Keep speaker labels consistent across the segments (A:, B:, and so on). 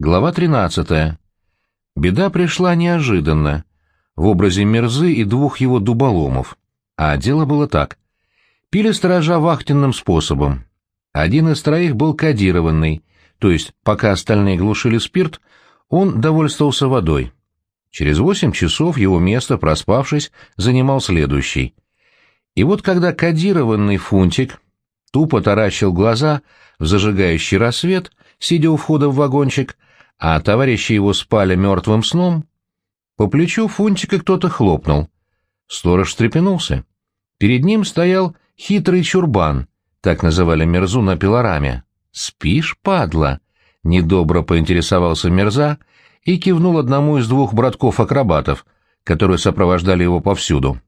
A: Глава 13. Беда пришла неожиданно, в образе Мерзы и двух его дуболомов. А дело было так. Пили сторожа вахтенным способом. Один из троих был кодированный, то есть пока остальные глушили спирт, он довольствовался водой. Через восемь часов его место, проспавшись, занимал следующий. И вот когда кодированный фунтик тупо таращил глаза в зажигающий рассвет, сидя у входа в вагончик, а товарищи его спали мертвым сном, по плечу Фунтика кто-то хлопнул. Сторож встрепенулся. Перед ним стоял хитрый чурбан, так называли Мерзу на пилораме. «Спишь, падла?» — недобро поинтересовался Мерза и кивнул одному из двух братков-акробатов, которые сопровождали его повсюду.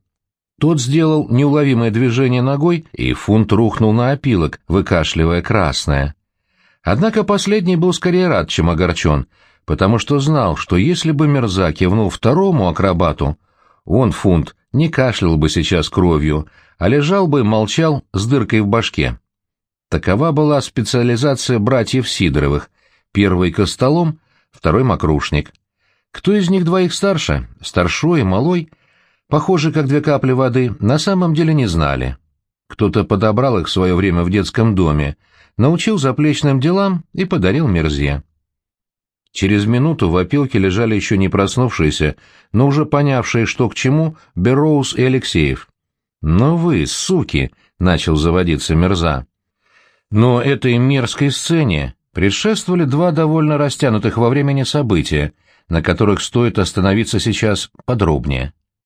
A: Тот сделал неуловимое движение ногой, и фунт рухнул на опилок, выкашливая красное. Однако последний был скорее рад, чем огорчен, потому что знал, что если бы Мерза кивнул второму акробату, он, фунт, не кашлял бы сейчас кровью, а лежал бы молчал с дыркой в башке. Такова была специализация братьев Сидоровых. Первый — костолом, второй — мокрушник. Кто из них двоих старше, старшой и малой, похожи как две капли воды, на самом деле не знали. Кто-то подобрал их в свое время в детском доме, научил заплечным делам и подарил Мерзе. Через минуту в опилке лежали еще не проснувшиеся, но уже понявшие, что к чему, Берроуз и Алексеев. «Но вы, суки!» — начал заводиться Мерза. Но этой мерзкой сцене предшествовали два довольно растянутых во времени события, на которых стоит остановиться сейчас подробнее.